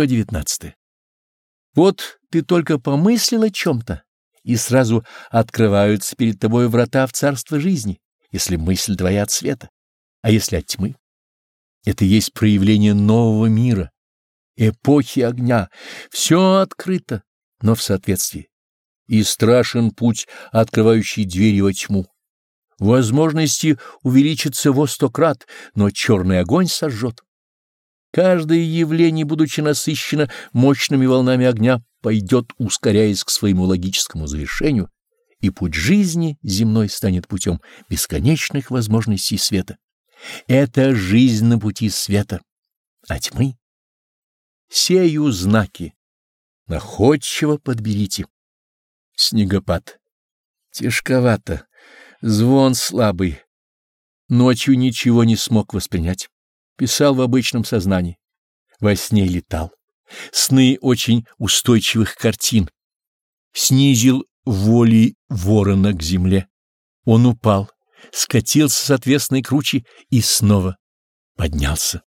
119. Вот ты только помыслил о чем-то, и сразу открываются перед тобой врата в царство жизни, если мысль твоя от света, а если от тьмы. Это есть проявление нового мира, эпохи огня. Все открыто, но в соответствии. И страшен путь, открывающий двери во тьму. Возможности увеличатся во сто крат, но черный огонь сожжет. Каждое явление, будучи насыщено мощными волнами огня, пойдет, ускоряясь к своему логическому завершению, и путь жизни земной станет путем бесконечных возможностей света. Это жизнь на пути света, а тьмы. Сею знаки. Находчиво подберите. Снегопад. Тяжковато. Звон слабый. Ночью ничего не смог воспринять. Писал в обычном сознании. Во сне летал. Сны очень устойчивых картин. Снизил воли ворона к земле. Он упал, скатился с отвесной кручи и снова поднялся.